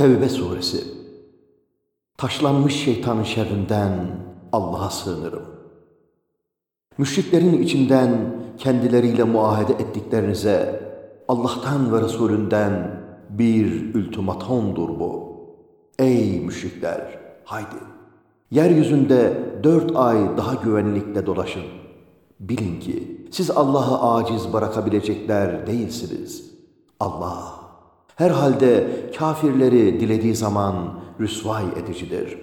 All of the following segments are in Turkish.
Tevbe suresi Taşlanmış şeytanın şerrinden Allah'a sığınırım. Müşriklerin içinden kendileriyle muahede ettiklerinize Allah'tan ve Resulünden bir ultimatomdur bu. Ey müşrikler! Haydi! Yeryüzünde dört ay daha güvenlikle dolaşın. Bilin ki siz Allah'ı aciz bırakabilecekler değilsiniz. Allah herhalde kafirleri dilediği zaman rüsvay edicidir.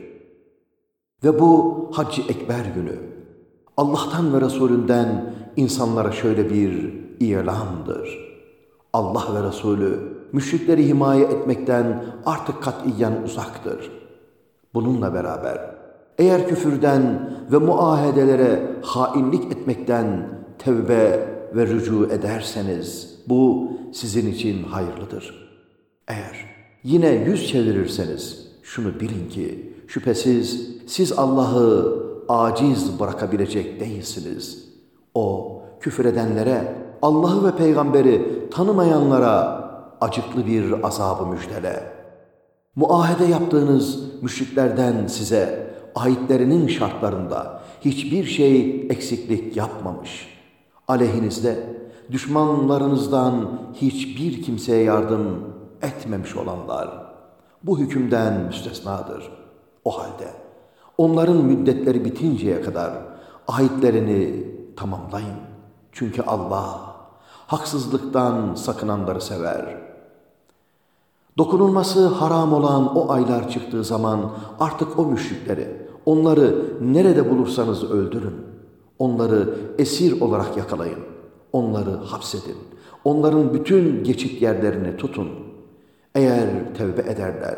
Ve bu Hac-ı Ekber günü Allah'tan ve Resulünden insanlara şöyle bir ilandır. Allah ve Resulü müşrikleri himaye etmekten artık katiyen uzaktır. Bununla beraber eğer küfürden ve muahedelere hainlik etmekten tevbe ve rücu ederseniz bu sizin için hayırlıdır. Eğer yine yüz çevirirseniz şunu bilin ki şüphesiz siz Allah'ı aciz bırakabilecek değilsiniz. O küfür edenlere, Allah'ı ve peygamberi tanımayanlara acıklı bir azabı müjdele. Muahede yaptığınız müşriklerden size ayetlerinin şartlarında hiçbir şey eksiklik yapmamış. Aleyhinizde düşmanlarınızdan hiçbir kimseye yardım etmemiş olanlar bu hükümden müstesnadır. O halde onların müddetleri bitinceye kadar ayetlerini tamamlayın. Çünkü Allah haksızlıktan sakınanları sever. Dokunulması haram olan o aylar çıktığı zaman artık o müşrikleri, onları nerede bulursanız öldürün. Onları esir olarak yakalayın. Onları hapsedin. Onların bütün geçit yerlerini tutun. Eğer tevbe ederler,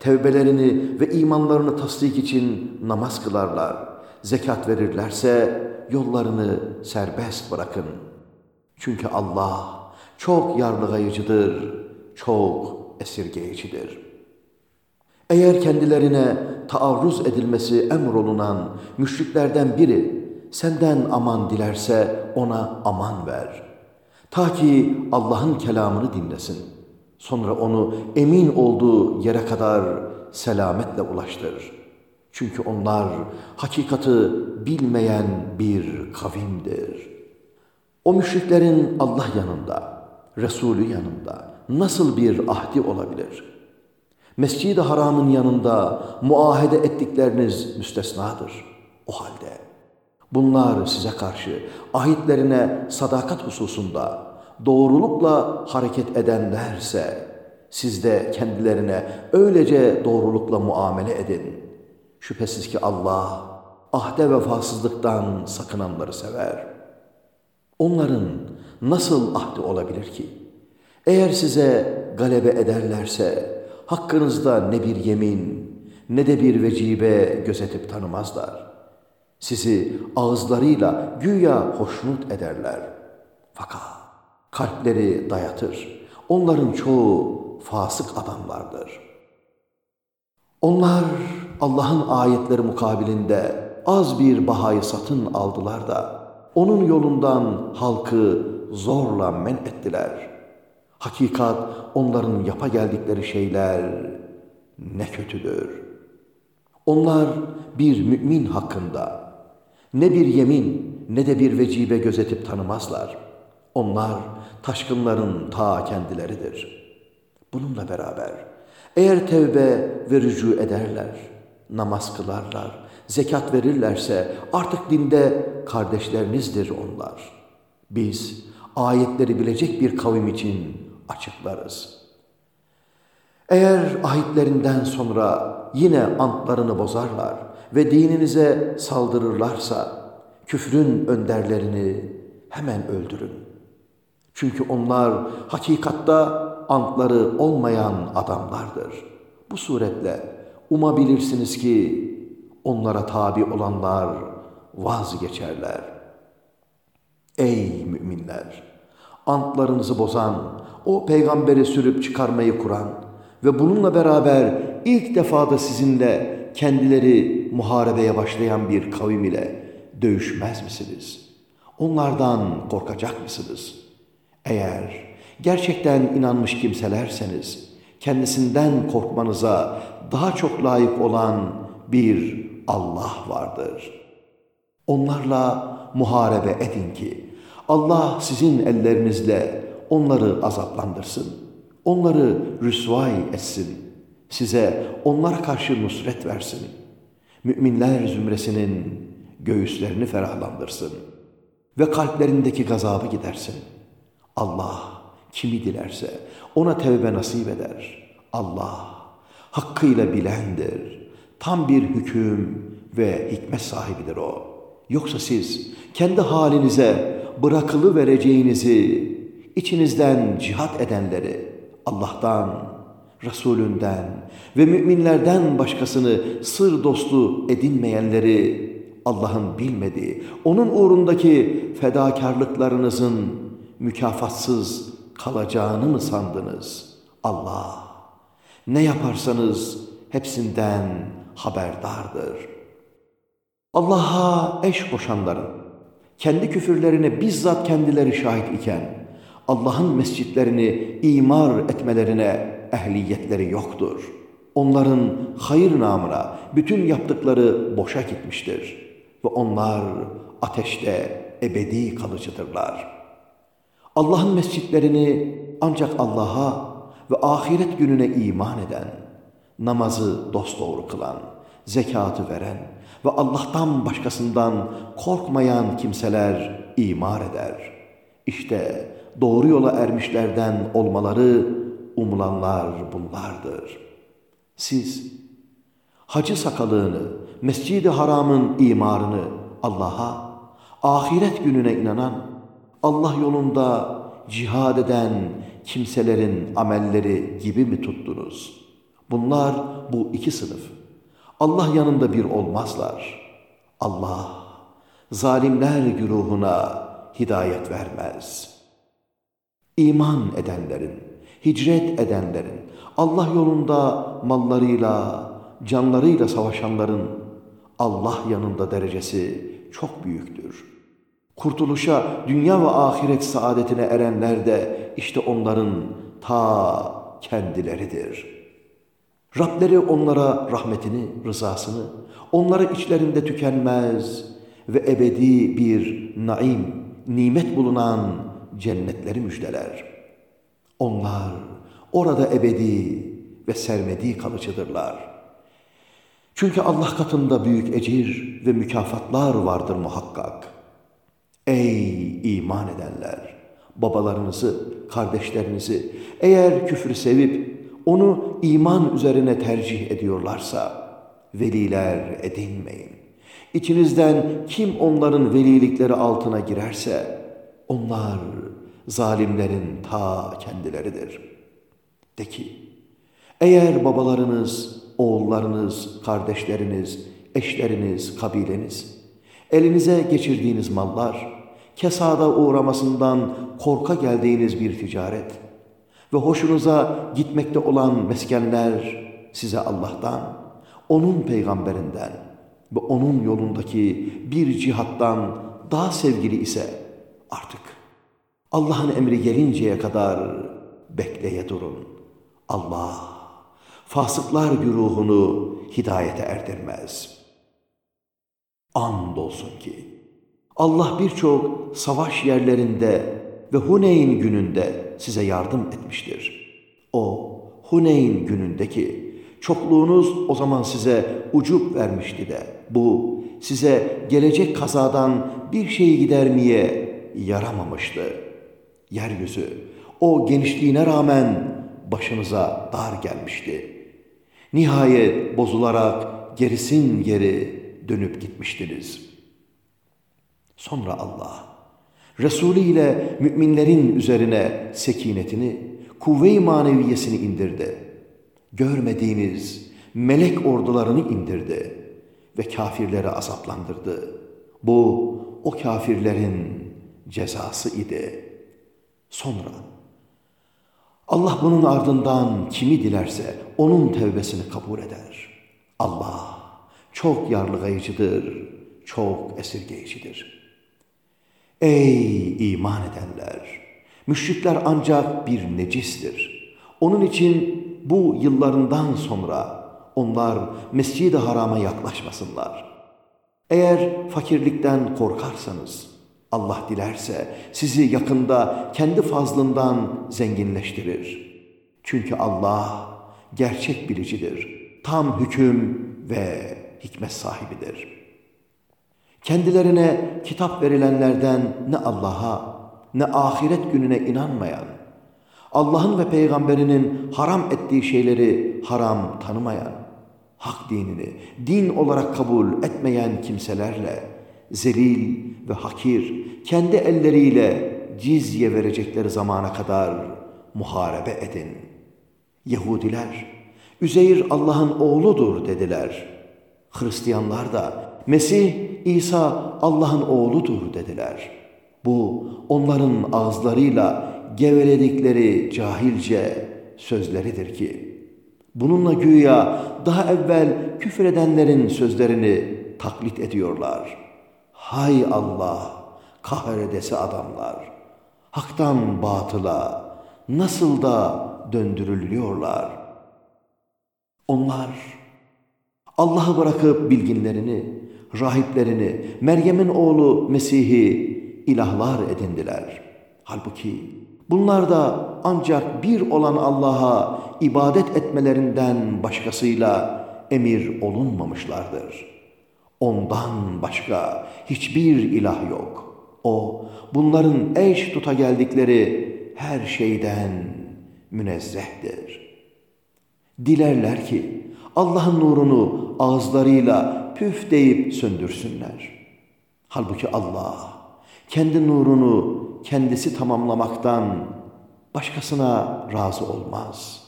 tevbelerini ve imanlarını tasdik için namaz kılarlar, zekat verirlerse yollarını serbest bırakın. Çünkü Allah çok yarlıgayıcıdır, çok esirgeyicidir. Eğer kendilerine taarruz edilmesi emrolunan müşriklerden biri senden aman dilerse ona aman ver. Ta ki Allah'ın kelamını dinlesin. Sonra onu emin olduğu yere kadar selametle ulaştırır. Çünkü onlar hakikati bilmeyen bir kavimdir. O müşriklerin Allah yanında, Resulü yanında nasıl bir ahdi olabilir? Mescid-i Haram'ın yanında muahede ettikleriniz müstesnadır. O halde bunlar size karşı ahitlerine sadakat hususunda doğrulukla hareket edenlerse siz de kendilerine öylece doğrulukla muamele edin. Şüphesiz ki Allah ahde vefasızlıktan sakınanları sever. Onların nasıl ahdi olabilir ki? Eğer size galebe ederlerse hakkınızda ne bir yemin ne de bir vecibe gözetip tanımazlar. Sizi ağızlarıyla güya hoşnut ederler. Fakat kalpleri dayatır. Onların çoğu fasık adamlardır. Onlar Allah'ın ayetleri mukabilinde az bir bahayı satın aldılar da onun yolundan halkı zorla men ettiler. Hakikat onların yapa geldikleri şeyler ne kötüdür. Onlar bir mümin hakkında ne bir yemin ne de bir vecibe gözetip tanımazlar. Onlar taşkınların ta kendileridir. Bununla beraber eğer tevbe ve rücu ederler, namaz kılarlar, zekat verirlerse artık dinde kardeşlerinizdir onlar. Biz ayetleri bilecek bir kavim için açıklarız. Eğer ahitlerinden sonra yine antlarını bozarlar ve dininize saldırırlarsa küfrün önderlerini hemen öldürün. Çünkü onlar hakikatta antları olmayan adamlardır. Bu suretle umabilirsiniz ki onlara tabi olanlar vazgeçerler. Ey müminler! Antlarınızı bozan, o peygamberi sürüp çıkarmayı kuran ve bununla beraber ilk defada sizinle kendileri muharebeye başlayan bir kavim ile dövüşmez misiniz? Onlardan korkacak mısınız? Eğer gerçekten inanmış kimselerseniz, kendisinden korkmanıza daha çok layık olan bir Allah vardır. Onlarla muharebe edin ki Allah sizin ellerinizle onları azaplandırsın. Onları rüsvay etsin. Size onlara karşı nusret versin. Müminler zümresinin göğüslerini ferahlandırsın. Ve kalplerindeki gazabı gidersin. Allah kimi dilerse ona tevbe nasip eder. Allah hakkıyla bilendir. Tam bir hüküm ve hikmet sahibidir o. Yoksa siz kendi halinize bırakılı vereceğinizi içinizden cihat edenleri Allah'tan, Resulünden ve müminlerden başkasını sır dostu edinmeyenleri Allah'ın bilmediği, onun uğrundaki fedakarlıklarınızın mükafatsız kalacağını mı sandınız? Allah ne yaparsanız hepsinden haberdardır. Allah'a eş koşanların kendi küfürlerine bizzat kendileri şahit iken Allah'ın mescitlerini imar etmelerine ehliyetleri yoktur. Onların hayır namına bütün yaptıkları boşa gitmiştir. Ve onlar ateşte ebedi kalıcıdırlar. Allah'ın mescitlerini ancak Allah'a ve ahiret gününe iman eden, namazı dosdoğru kılan, zekatı veren ve Allah'tan başkasından korkmayan kimseler imar eder. İşte doğru yola ermişlerden olmaları umulanlar bunlardır. Siz hacı sakalığını, mescidi haramın imarını Allah'a, ahiret gününe inanan, Allah yolunda cihad eden kimselerin amelleri gibi mi tuttunuz? Bunlar bu iki sınıf. Allah yanında bir olmazlar. Allah zalimler güruhuna hidayet vermez. İman edenlerin, hicret edenlerin, Allah yolunda mallarıyla, canlarıyla savaşanların Allah yanında derecesi çok büyüktür. Kurtuluşa, dünya ve ahiret saadetine erenler de işte onların ta kendileridir. Rableri onlara rahmetini, rızasını, onlara içlerinde tükenmez ve ebedi bir naim, nimet bulunan cennetleri müjdeler. Onlar orada ebedi ve sermedi kalıcıdırlar. Çünkü Allah katında büyük ecir ve mükafatlar vardır muhakkak. Ey iman edenler! Babalarınızı, kardeşlerinizi eğer küfrü sevip onu iman üzerine tercih ediyorlarsa veliler edinmeyin. İçinizden kim onların velilikleri altına girerse onlar zalimlerin ta kendileridir. De ki, eğer babalarınız, oğullarınız, kardeşleriniz, eşleriniz, kabileniz, elinize geçirdiğiniz mallar, kesada uğramasından korka geldiğiniz bir ticaret ve hoşunuza gitmekte olan meskenler size Allah'tan, onun peygamberinden ve onun yolundaki bir cihattan daha sevgili ise artık Allah'ın emri gelinceye kadar bekleye durun. Allah fasıklar güruhunu hidayete erdirmez. Andolsun ki Allah birçok savaş yerlerinde ve Huneyn gününde size yardım etmiştir. O Huneyn günündeki çokluğunuz o zaman size ucup vermişti de bu size gelecek kazadan bir şeyi gidermeye yaramamıştı.'' Yeryüzü o genişliğine rağmen başınıza dar gelmişti. Nihayet bozularak gerisin geri dönüp gitmiştiniz. Sonra Allah, Resulü ile müminlerin üzerine sekinetini, kuvve-i maneviyesini indirdi. Görmediğiniz melek ordularını indirdi ve kafirleri azaplandırdı. Bu o kafirlerin cezası idi.'' Sonra Allah bunun ardından kimi dilerse onun tevbesini kabul eder. Allah çok yarlıgayıcıdır, çok esirgeyicidir. Ey iman edenler! Müşrikler ancak bir necistir. Onun için bu yıllarından sonra onlar Mescid-i Haram'a yaklaşmasınlar. Eğer fakirlikten korkarsanız, Allah dilerse sizi yakında kendi fazlından zenginleştirir. Çünkü Allah gerçek bilicidir, tam hüküm ve hikmet sahibidir. Kendilerine kitap verilenlerden ne Allah'a ne ahiret gününe inanmayan, Allah'ın ve peygamberinin haram ettiği şeyleri haram tanımayan, hak dinini din olarak kabul etmeyen kimselerle zelil ve hakir kendi elleriyle cizye verecekleri zamana kadar muharebe edin. Yahudiler, Üzeyr Allah'ın oğludur dediler. Hristiyanlar da Mesih İsa Allah'ın oğludur dediler. Bu onların ağızlarıyla geveledikleri cahilce sözleridir ki, bununla güya daha evvel küfredenlerin sözlerini taklit ediyorlar. Hay Allah, kahredesi adamlar, haktan batıla nasıl da döndürülüyorlar. Onlar Allah'ı bırakıp bilginlerini, rahiplerini, Meryem'in oğlu Mesih'i ilahlar edindiler. Halbuki bunlar da ancak bir olan Allah'a ibadet etmelerinden başkasıyla emir olunmamışlardır. Ondan başka hiçbir ilah yok. O bunların eş tuta geldikleri her şeyden münezzehtir. Dilerler ki Allah'ın nurunu ağızlarıyla püf deyip söndürsünler. Halbuki Allah kendi nurunu kendisi tamamlamaktan başkasına razı olmaz.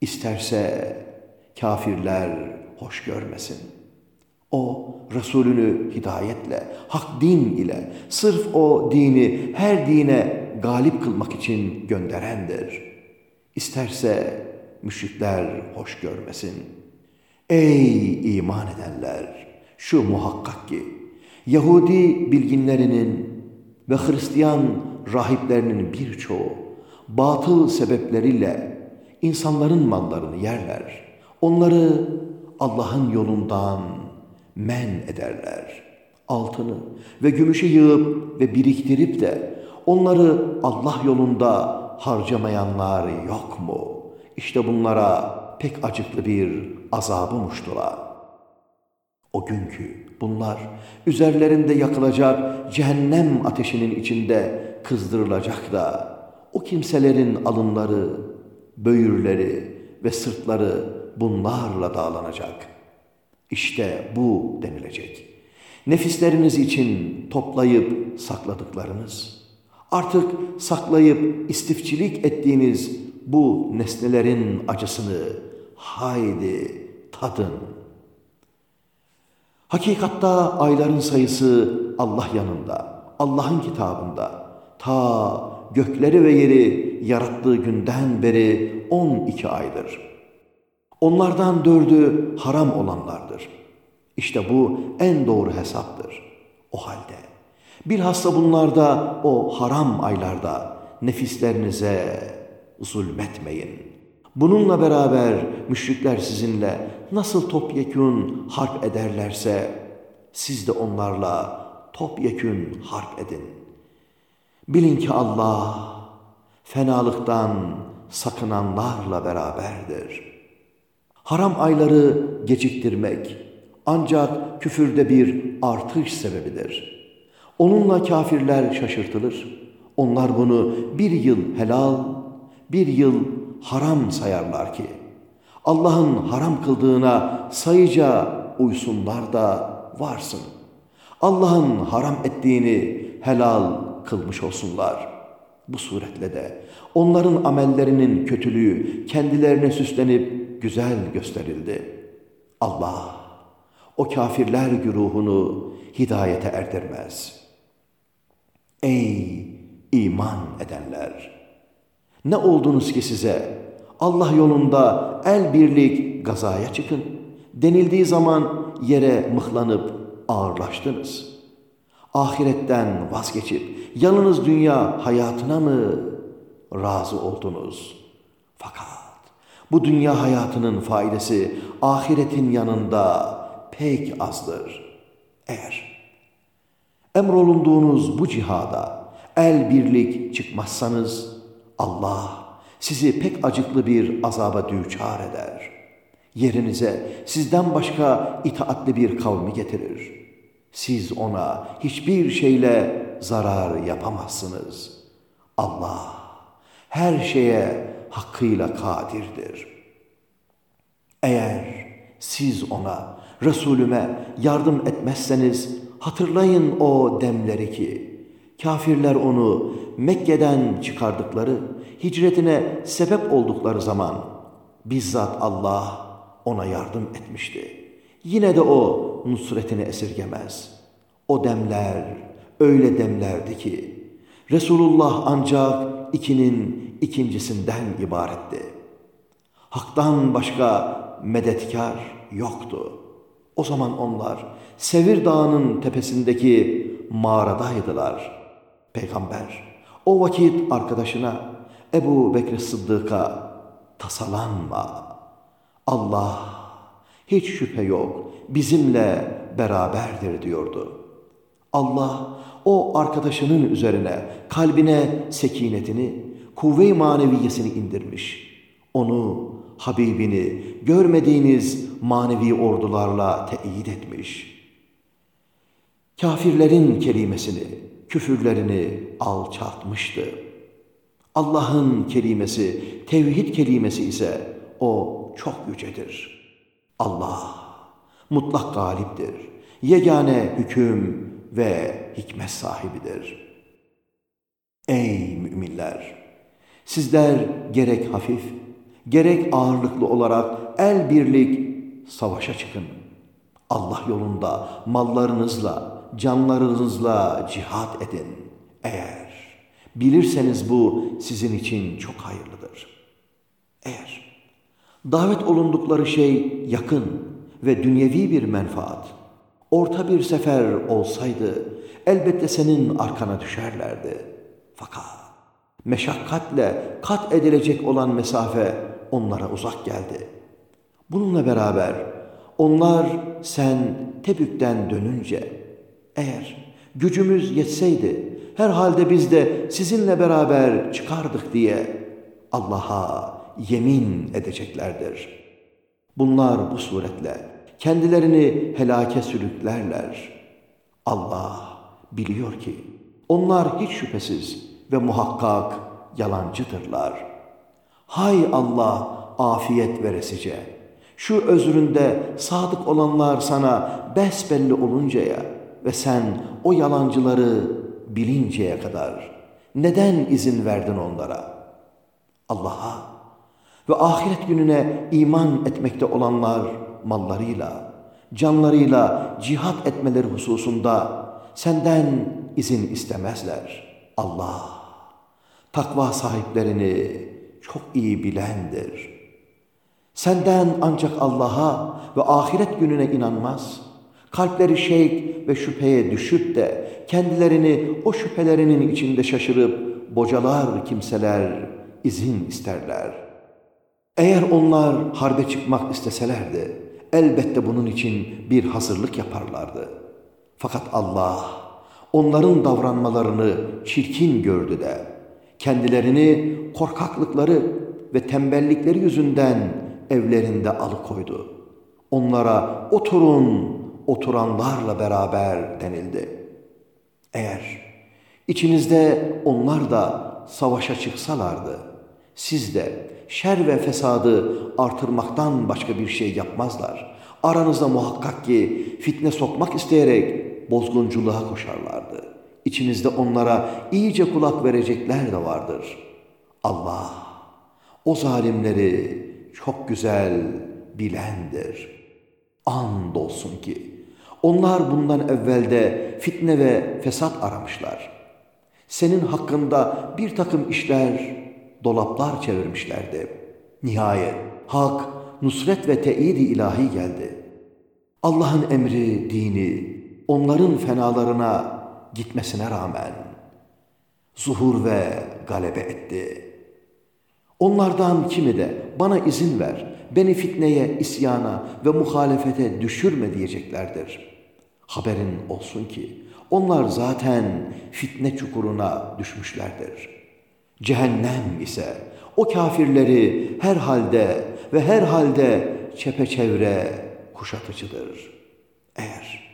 İsterse kafirler hoş görmesin. O Resulünü hidayetle, hak din ile, sırf o dini her dine galip kılmak için gönderendir. İsterse müşrikler hoş görmesin. Ey iman edenler! Şu muhakkak ki Yahudi bilginlerinin ve Hristiyan rahiplerinin birçoğu batıl sebepleriyle insanların mallarını yerler. Onları Allah'ın yolundan men ederler. Altını ve gümüşü yığıp ve biriktirip de onları Allah yolunda harcamayanlar yok mu? İşte bunlara pek acıklı bir azabı muştula. O günkü bunlar üzerlerinde yakılacak cehennem ateşinin içinde kızdırılacak da o kimselerin alınları, böğürleri ve sırtları bunlarla dağlanacak. İşte bu denilecek. Nefisleriniz için toplayıp sakladıklarınız, artık saklayıp istifçilik ettiğiniz bu nesnelerin acısını haydi tadın. Hakikatta ayların sayısı Allah yanında, Allah'ın kitabında. Ta gökleri ve yeri yarattığı günden beri 12 aydır. Onlardan dördü haram olanlardır. İşte bu en doğru hesaptır. O halde bilhassa bunlarda o haram aylarda nefislerinize zulmetmeyin. Bununla beraber müşrikler sizinle nasıl topyekün harp ederlerse siz de onlarla topyekün harp edin. Bilin ki Allah fenalıktan sakınanlarla beraberdir. Haram ayları geciktirmek ancak küfürde bir artış sebebidir. Onunla kafirler şaşırtılır. Onlar bunu bir yıl helal, bir yıl haram sayarlar ki, Allah'ın haram kıldığına sayıca uysunlar da varsın. Allah'ın haram ettiğini helal kılmış olsunlar. Bu suretle de onların amellerinin kötülüğü kendilerine süslenip güzel gösterildi. Allah o kafirler güruhunu hidayete erdirmez. Ey iman edenler! Ne oldunuz ki size Allah yolunda el birlik gazaya çıkın denildiği zaman yere mıhlanıp ağırlaştınız. Ahiretten vazgeçip yalnız dünya hayatına mı razı oldunuz? Fakat Bu dünya hayatının faydası ahiretin yanında pek azdır. Eğer emrolunduğunuz bu cihada el birlik çıkmazsanız Allah sizi pek acıklı bir azaba düçar eder. Yerinize sizden başka itaatli bir kavmi getirir. Siz ona hiçbir şeyle zarar yapamazsınız. Allah her şeye hakkıyla kadirdir. Eğer siz ona, Resulüme yardım etmezseniz hatırlayın o demleri ki, kafirler onu Mekke'den çıkardıkları, hicretine sebep oldukları zaman bizzat Allah ona yardım etmişti. Yine de o nusretini esirgemez. O demler öyle demlerdi ki, Resulullah ancak ikinin ikincisinden ibaretti. Hak'tan başka medetkar yoktu. O zaman onlar Sevir Dağı'nın tepesindeki mağaradaydılar. Peygamber o vakit arkadaşına Ebu Bekir Sıddık'a tasalanma. Allah hiç şüphe yok bizimle beraberdir diyordu. Allah o arkadaşının üzerine kalbine sekinetini, kuvve-i maneviyesini indirmiş. Onu, Habibini görmediğiniz manevi ordularla teyit etmiş. Kafirlerin kelimesini, küfürlerini alçaltmıştı. Allah'ın kelimesi, tevhid kelimesi ise o çok yücedir. Allah mutlak galiptir. Yegane hüküm ve hikmet sahibidir. Ey müminler! Sizler gerek hafif, gerek ağırlıklı olarak el birlik savaşa çıkın. Allah yolunda mallarınızla, canlarınızla cihat edin. Eğer bilirseniz bu sizin için çok hayırlıdır. Eğer davet olundukları şey yakın ve dünyevi bir menfaat, orta bir sefer olsaydı elbette senin arkana düşerlerdi. Fakat meşakkatle kat edilecek olan mesafe onlara uzak geldi. Bununla beraber onlar sen Tebük'ten dönünce eğer gücümüz yetseydi herhalde biz de sizinle beraber çıkardık diye Allah'a yemin edeceklerdir. Bunlar bu suretle kendilerini helake sürüklerler. Allah biliyor ki onlar hiç şüphesiz ve muhakkak yalancıdırlar. Hay Allah afiyet veresice. Şu özründe sadık olanlar sana besbelli oluncaya ve sen o yalancıları bilinceye kadar neden izin verdin onlara? Allah'a ve ahiret gününe iman etmekte olanlar mallarıyla, canlarıyla cihat etmeleri hususunda senden izin istemezler. Allah takva sahiplerini çok iyi bilendir. Senden ancak Allah'a ve ahiret gününe inanmaz, kalpleri şeyk ve şüpheye düşüp de kendilerini o şüphelerinin içinde şaşırıp bocalar kimseler izin isterler. Eğer onlar harbe çıkmak isteselerdi, elbette bunun için bir hazırlık yaparlardı. Fakat Allah onların davranmalarını çirkin gördü de kendilerini korkaklıkları ve tembellikleri yüzünden evlerinde alıkoydu. Onlara oturun, oturanlarla beraber denildi. Eğer içinizde onlar da savaşa çıksalardı, siz de şer ve fesadı artırmaktan başka bir şey yapmazlar. Aranızda muhakkak ki fitne sokmak isteyerek bozgunculuğa koşarlardı. İçinizde onlara iyice kulak verecekler de vardır. Allah o zalimleri çok güzel bilendir. Andolsun ki onlar bundan evvelde fitne ve fesat aramışlar. Senin hakkında bir takım işler, dolaplar çevirmişlerdi. Nihayet hak, nusret ve teyidi ilahi geldi. Allah'ın emri, dini, onların fenalarına gitmesine rağmen zuhur ve galebe etti. Onlardan kimi de bana izin ver, beni fitneye, isyana ve muhalefete düşürme diyeceklerdir. Haberin olsun ki onlar zaten fitne çukuruna düşmüşlerdir. Cehennem ise o kafirleri her halde ve her halde çepeçevre kuşatıcıdır. Eğer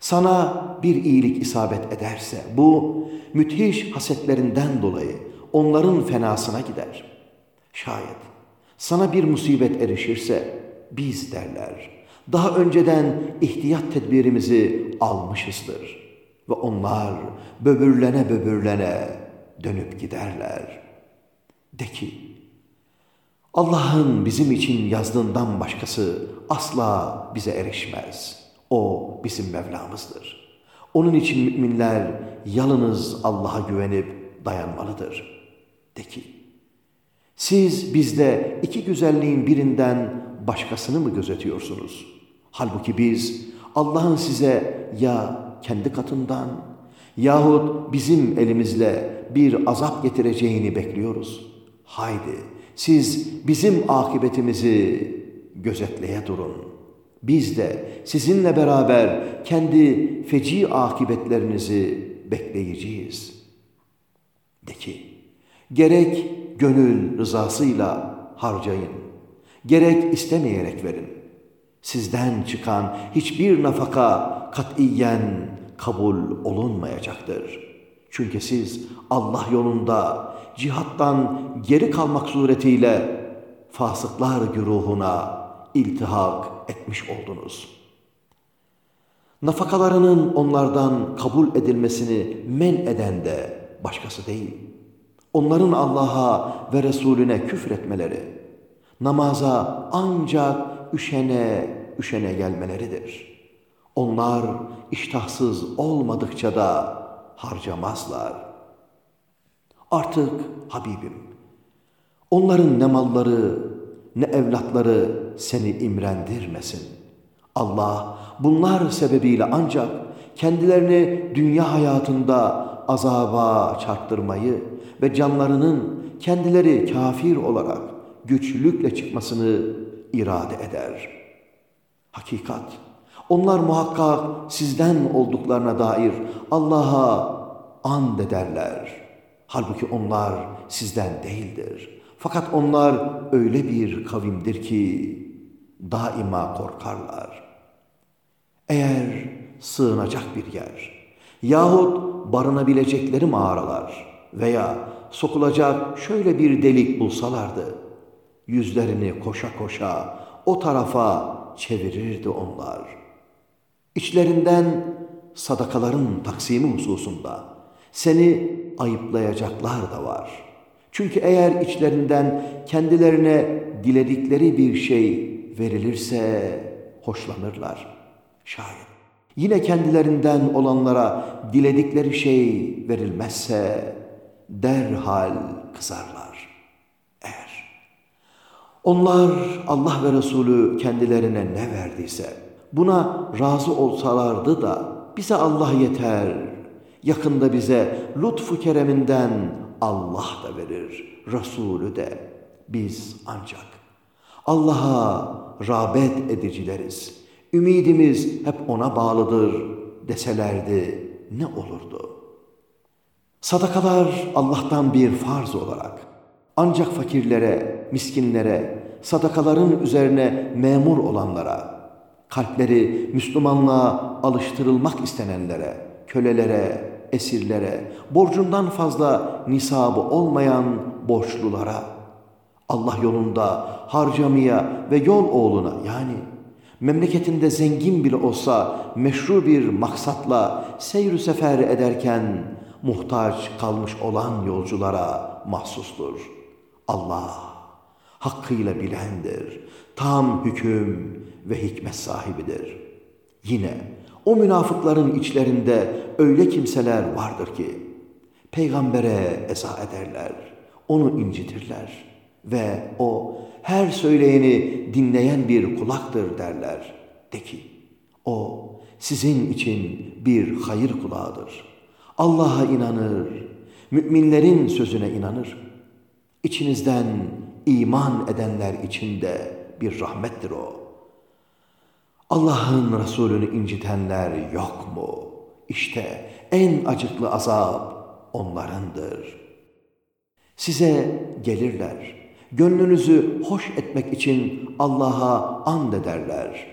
sana bir iyilik isabet ederse bu müthiş hasetlerinden dolayı onların fenasına gider. Şayet sana bir musibet erişirse biz derler. Daha önceden ihtiyat tedbirimizi almışızdır. Ve onlar böbürlene böbürlene dönüp giderler. De ki, Allah'ın bizim için yazdığından başkası asla bize erişmez. O bizim Mevlamızdır. Onun için müminler yalınız Allah'a güvenip dayanmalıdır. De ki, siz bizde iki güzelliğin birinden başkasını mı gözetiyorsunuz? Halbuki biz Allah'ın size ya kendi katından yahut bizim elimizle bir azap getireceğini bekliyoruz. Haydi siz bizim akıbetimizi gözetleye durun. Biz de sizinle beraber kendi feci akıbetlerinizi bekleyeceğiz. De ki, gerek gönül rızasıyla harcayın, gerek istemeyerek verin. Sizden çıkan hiçbir nafaka katiyen kabul olunmayacaktır. Çünkü siz Allah yolunda cihattan geri kalmak suretiyle fasıklar güruhuna iltihak etmiş oldunuz. Nafakalarının onlardan kabul edilmesini men eden de başkası değil. Onların Allah'a ve Resulüne küfretmeleri, namaza ancak üşene üşene gelmeleridir. Onlar iştahsız olmadıkça da harcamazlar. Artık Habibim, onların ne malları ne evlatları seni imrendirmesin. Allah bunlar sebebiyle ancak kendilerini dünya hayatında azaba çarptırmayı ve canlarının kendileri kafir olarak güçlükle çıkmasını irade eder. Hakikat, onlar muhakkak sizden olduklarına dair Allah'a and ederler. Halbuki onlar sizden değildir. Fakat onlar öyle bir kavimdir ki daima korkarlar. Eğer sığınacak bir yer yahut barınabilecekleri mağaralar veya sokulacak şöyle bir delik bulsalardı, yüzlerini koşa koşa o tarafa çevirirdi onlar. İçlerinden sadakaların taksimi hususunda seni ayıplayacaklar da var. Çünkü eğer içlerinden kendilerine diledikleri bir şey verilirse hoşlanırlar. Şayet yine kendilerinden olanlara diledikleri şey verilmezse derhal kızarlar. Onlar Allah ve Resulü kendilerine ne verdiyse buna razı olsalardı da bize Allah yeter. Yakında bize lütfu kereminden Allah da verir, Resulü de. Biz ancak Allah'a rağbet edicileriz. Ümidimiz hep ona bağlıdır deselerdi ne olurdu? Sadakalar Allah'tan bir farz olarak ancak fakirlere, miskinlere, sadakaların üzerine memur olanlara, kalpleri Müslümanlığa alıştırılmak istenenlere, kölelere, esirlere, borcundan fazla nisabı olmayan borçlulara, Allah yolunda harcamaya ve yol oğluna yani memleketinde zengin bile olsa meşru bir maksatla seyr sefer ederken muhtaç kalmış olan yolculara mahsustur. Allah hakkıyla bilendir, tam hüküm ve hikmet sahibidir. Yine o münafıkların içlerinde öyle kimseler vardır ki peygambere eza ederler, onu incitirler ve o her söyleyeni dinleyen bir kulaktır derler. De ki o sizin için bir hayır kulağıdır. Allah'a inanır, müminlerin sözüne inanır. İçinizden iman edenler için de bir rahmettir o. Allah'ın Resulünü incitenler yok mu? İşte en acıklı azap onlarındır. Size gelirler, gönlünüzü hoş etmek için Allah'a and ederler.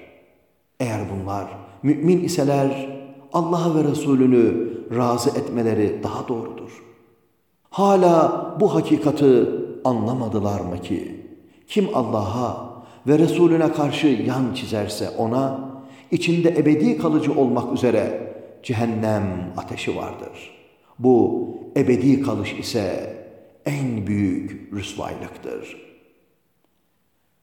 Eğer bunlar mümin iseler Allah ve Resulünü razı etmeleri daha doğrudur. Hala bu hakikati anlamadılar mı ki? Kim Allah'a ve Resulüne karşı yan çizerse ona, içinde ebedi kalıcı olmak üzere cehennem ateşi vardır. Bu ebedi kalış ise en büyük rüsvaylıktır.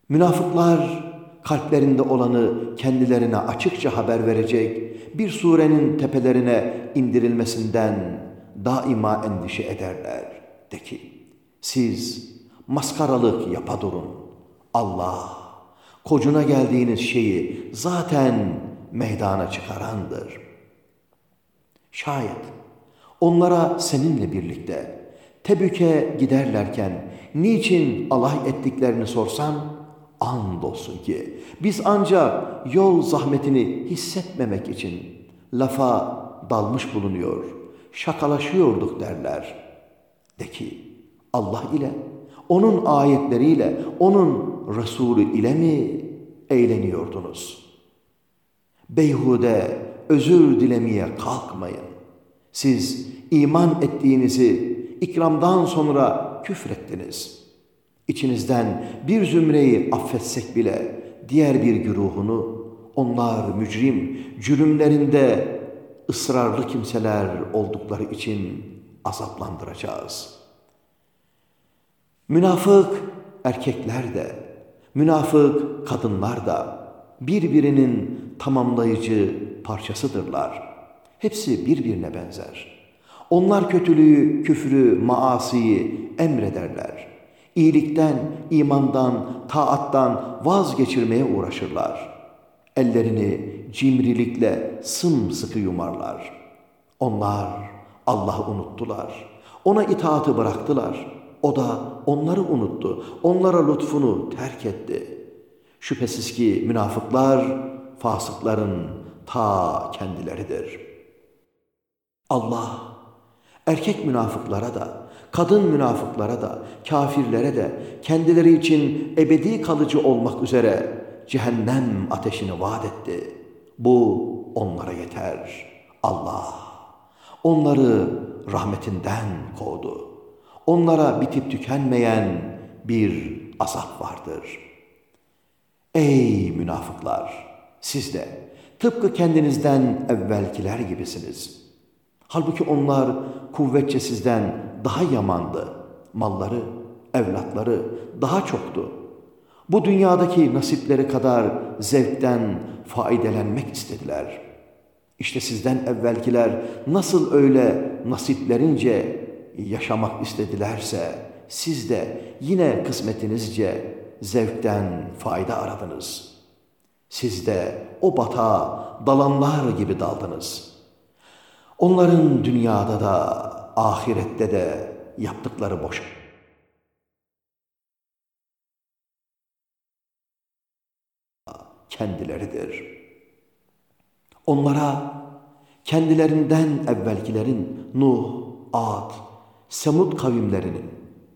Münafıklar kalplerinde olanı kendilerine açıkça haber verecek bir surenin tepelerine indirilmesinden daima endişe ederler. De ki, siz maskaralık yapa durun. Allah, kocuna geldiğiniz şeyi zaten meydana çıkarandır. Şayet onlara seninle birlikte Tebük'e giderlerken niçin alay ettiklerini sorsan, andolsun ki biz ancak yol zahmetini hissetmemek için lafa dalmış bulunuyor, şakalaşıyorduk derler. De ki Allah ile, onun ayetleriyle, onun Resulü ile mi eğleniyordunuz? Beyhude özür dilemeye kalkmayın. Siz iman ettiğinizi ikramdan sonra küfrettiniz. İçinizden bir zümreyi affetsek bile diğer bir güruhunu onlar mücrim, cürümlerinde ısrarlı kimseler oldukları için azaplandıracağız. Münafık erkekler de, münafık kadınlar da birbirinin tamamlayıcı parçasıdırlar. Hepsi birbirine benzer. Onlar kötülüğü, küfrü, maasiyi emrederler. İyilikten, imandan, taattan vazgeçirmeye uğraşırlar. Ellerini cimrilikle sımsıkı yumarlar. Onlar Allah'ı unuttular. Ona itaatı bıraktılar. O da onları unuttu. Onlara lütfunu terk etti. Şüphesiz ki münafıklar fasıkların ta kendileridir. Allah erkek münafıklara da, kadın münafıklara da, kafirlere de kendileri için ebedi kalıcı olmak üzere cehennem ateşini vaat etti. Bu onlara yeter. Allah onları rahmetinden kovdu. Onlara bitip tükenmeyen bir azap vardır. Ey münafıklar! Siz de tıpkı kendinizden evvelkiler gibisiniz. Halbuki onlar kuvvetçe sizden daha yamandı. Malları, evlatları daha çoktu. Bu dünyadaki nasipleri kadar zevkten faydelenmek istediler. İşte sizden evvelkiler nasıl öyle nasiplerince yaşamak istedilerse siz de yine kısmetinizce zevkten fayda aradınız. Siz de o batağa dalanlar gibi daldınız. Onların dünyada da ahirette de yaptıkları boş. kendileridir. Onlara kendilerinden evvelkilerin Nuh, Ad, Semud kavimlerinin,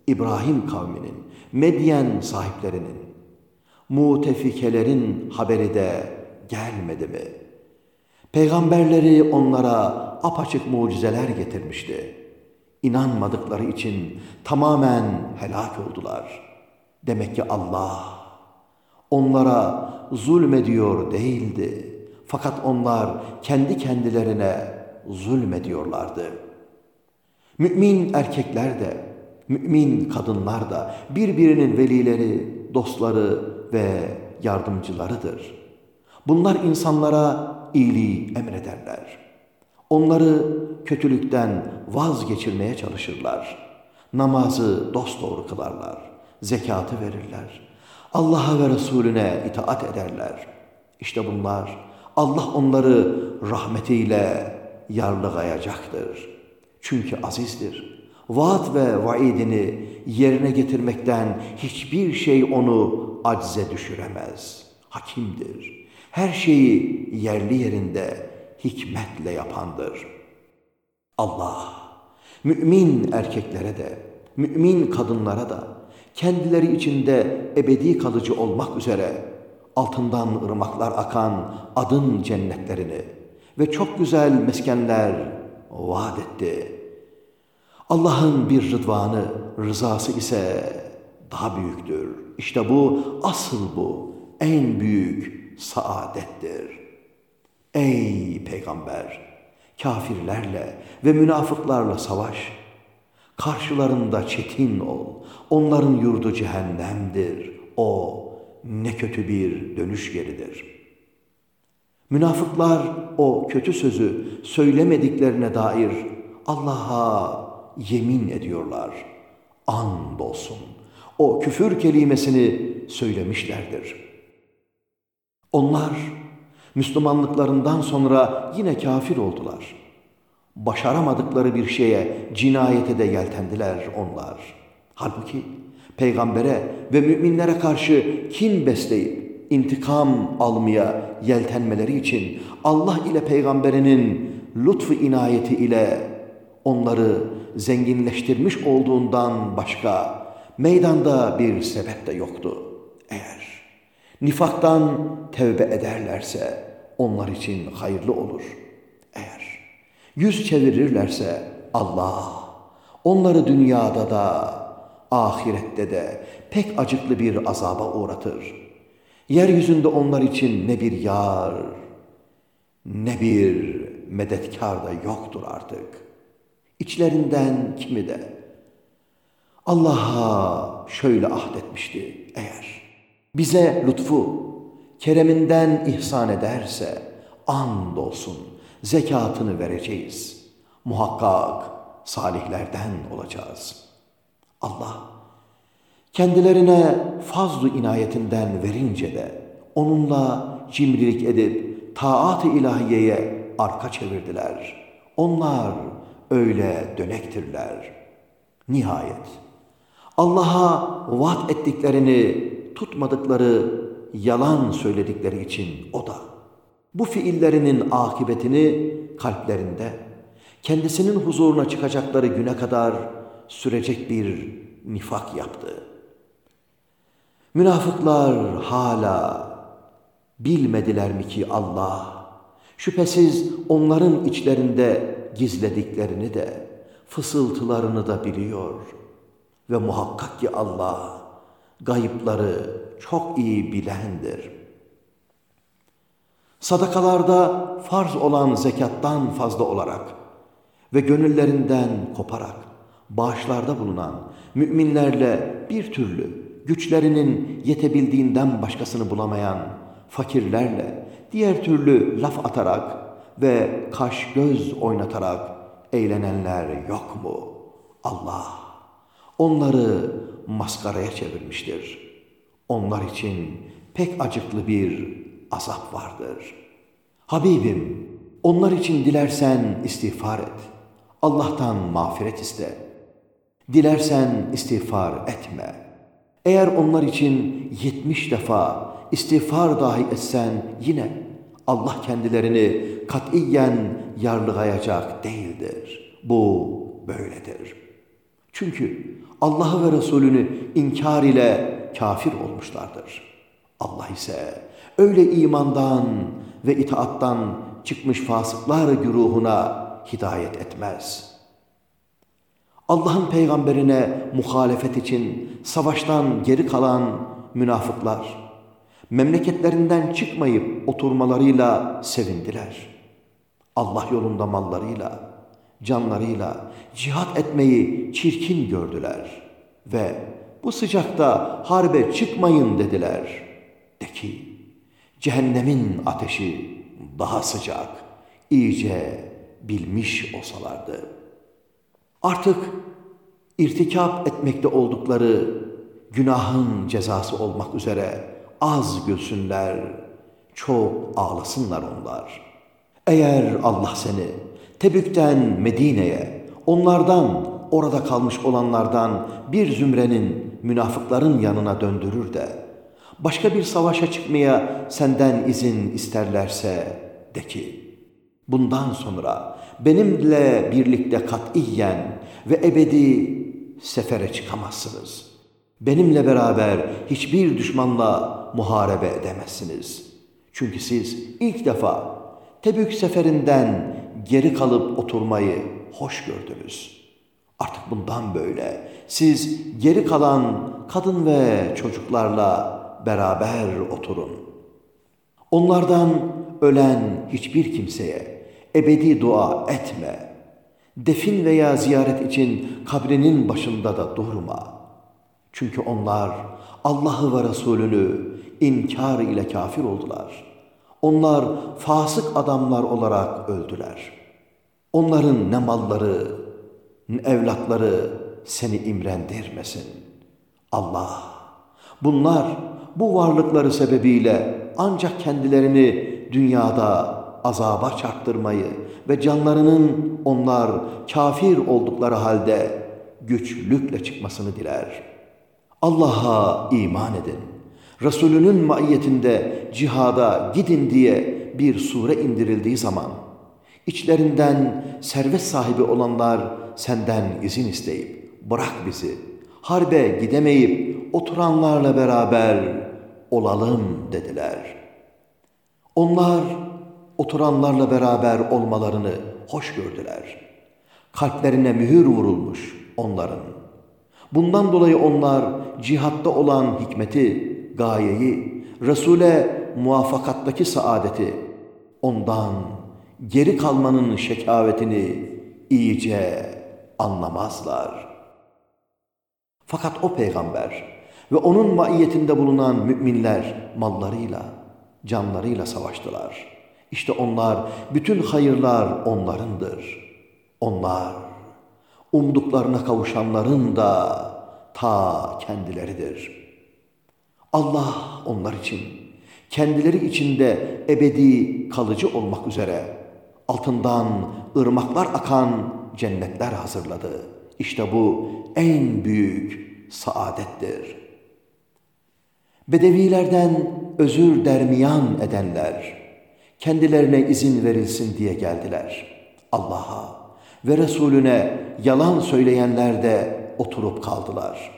İbrahim kavminin, Medyen sahiplerinin, mutefikelerin haberi de gelmedi mi? Peygamberleri onlara apaçık mucizeler getirmişti. İnanmadıkları için tamamen helak oldular. Demek ki Allah onlara zulmediyor değildi. Fakat onlar kendi kendilerine zulmediyorlardı. Mümin erkekler de, mümin kadınlar da birbirinin velileri, dostları ve yardımcılarıdır. Bunlar insanlara iyiliği emrederler. Onları kötülükten vazgeçirmeye çalışırlar. Namazı dosdoğru kılarlar. Zekatı verirler. Allah'a ve Resulüne itaat ederler. İşte bunlar Allah onları rahmetiyle yarlıgayacaktır. Çünkü azizdir. vaat ve vaidini yerine getirmekten hiçbir şey onu acize düşüremez. Hakimdir. Her şeyi yerli yerinde hikmetle yapandır. Allah, mümin erkeklere de, mümin kadınlara da, kendileri içinde ebedi kalıcı olmak üzere altından ırmaklar akan adın cennetlerini ve çok güzel meskenler vaat etti. Allah'ın bir rıdvanı, rızası ise daha büyüktür. İşte bu, asıl bu, en büyük saadettir. Ey Peygamber! Kafirlerle ve münafıklarla savaş. Karşılarında çetin ol. Onların yurdu cehennemdir. O ne kötü bir dönüş yeridir. Münafıklar o kötü sözü söylemediklerine dair Allah'a yemin ediyorlar. And olsun. O küfür kelimesini söylemişlerdir. Onlar Müslümanlıklarından sonra yine kafir oldular. Başaramadıkları bir şeye cinayete de yeltendiler onlar. Halbuki peygambere ve müminlere karşı kin besleyip intikam almaya yeltenmeleri için Allah ile peygamberinin lütfu inayeti ile onları zenginleştirmiş olduğundan başka meydanda bir sebep de yoktu. Eğer nifaktan tevbe ederlerse onlar için hayırlı olur. Eğer yüz çevirirlerse Allah onları dünyada da ahirette de pek acıklı bir azaba uğratır. Yeryüzünde onlar için ne bir yar ne bir medetkar da yoktur artık. İçlerinden kimi de Allah'a şöyle ahdetmişti eğer bize lütfu, kereminden ihsan ederse and olsun zekatını vereceğiz. Muhakkak salihlerden olacağız. Allah kendilerine fazlu inayetinden verince de onunla cimrilik edip taat-ı ilahiyeye arka çevirdiler. Onlar öyle dönektirler. Nihayet Allah'a vaat ettiklerini tutmadıkları, yalan söyledikleri için o da bu fiillerinin akıbetini kalplerinde kendisinin huzuruna çıkacakları güne kadar sürecek bir nifak yaptı. Münafıklar hala bilmediler mi ki Allah şüphesiz onların içlerinde gizlediklerini de fısıltılarını da biliyor ve muhakkak ki Allah gayıpları çok iyi bilendir. Sadakalarda farz olan zekattan fazla olarak ve gönüllerinden koparak bağışlarda bulunan müminlerle bir türlü güçlerinin yetebildiğinden başkasını bulamayan fakirlerle diğer türlü laf atarak ve kaş göz oynatarak eğlenenler yok mu? Allah onları maskaraya çevirmiştir. Onlar için pek acıklı bir azap vardır. Habibim, onlar için dilersen istiğfar et. Allah'tan mağfiret iste. Dilersen istiğfar etme. Eğer onlar için yetmiş defa istiğfar dahi etsen yine Allah kendilerini katiyen yarlıgayacak değildir. Bu böyledir. Çünkü Allah'ı ve Resulünü inkar ile kafir olmuşlardır. Allah ise öyle imandan ve itaattan çıkmış fasıklar güruhuna hidayet etmez. Allah'ın peygamberine muhalefet için savaştan geri kalan münafıklar, memleketlerinden çıkmayıp oturmalarıyla sevindiler. Allah yolunda mallarıyla, canlarıyla cihat etmeyi çirkin gördüler ve bu sıcakta harbe çıkmayın dediler. De ki cehennemin ateşi daha sıcak, iyice bilmiş olsalardı. Artık irtikap etmekte oldukları günahın cezası olmak üzere az gülsünler, çok ağlasınlar onlar. Eğer Allah seni Tebük'ten Medine'ye, onlardan orada kalmış olanlardan bir zümrenin münafıkların yanına döndürür de başka bir savaşa çıkmaya senden izin isterlerse de ki bundan sonra benimle birlikte katiyen ve ebedi sefere çıkamazsınız. Benimle beraber hiçbir düşmanla muharebe edemezsiniz. Çünkü siz ilk defa Tebük seferinden geri kalıp oturmayı hoş gördünüz. Artık bundan böyle siz geri kalan kadın ve çocuklarla beraber oturun. Onlardan ölen hiçbir kimseye ebedi dua etme. Defin veya ziyaret için kabrinin başında da durma. Çünkü onlar Allah'ı ve Resulünü inkar ile kafir oldular. Onlar fasık adamlar olarak öldüler. Onların ne malları, ne evlatları seni imrendirmesin. Allah, bunlar bu varlıkları sebebiyle ancak kendilerini dünyada azaba çarptırmayı ve canlarının onlar kafir oldukları halde güçlükle çıkmasını diler. Allah'a iman edin. Resulünün maiyetinde cihada gidin diye bir sure indirildiği zaman içlerinden servet sahibi olanlar senden izin isteyip bırak bizi harbe gidemeyip oturanlarla beraber olalım dediler. Onlar oturanlarla beraber olmalarını hoş gördüler. Kalplerine mühür vurulmuş onların. Bundan dolayı onlar cihatta olan hikmeti, gayeyi, Resul'e muvaffakattaki saadeti, ondan geri kalmanın şekavetini iyice anlamazlar. Fakat o peygamber ve onun maiyetinde bulunan müminler mallarıyla, canlarıyla savaştılar. İşte onlar, bütün hayırlar onlarındır. Onlar, umduklarına kavuşanların da ta kendileridir. Allah onlar için, kendileri içinde ebedi kalıcı olmak üzere altından ırmaklar akan cennetler hazırladı. İşte bu en büyük saadettir. Bedevilerden özür dermiyan edenler, kendilerine izin verilsin diye geldiler. Allah'a ve Resulüne yalan söyleyenler de oturup kaldılar.